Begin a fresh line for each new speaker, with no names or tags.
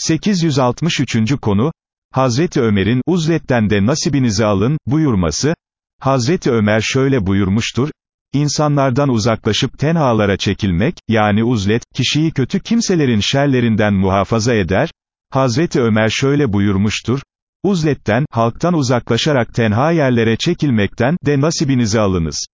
863. konu, Hazreti Ömer'in, uzletten de nasibinizi alın, buyurması, Hazreti Ömer şöyle buyurmuştur, İnsanlardan uzaklaşıp tenhalara çekilmek, yani uzlet, kişiyi kötü kimselerin şerlerinden muhafaza eder, Hazreti Ömer şöyle buyurmuştur, uzletten, halktan uzaklaşarak tenha yerlere çekilmekten, de nasibinizi alınız.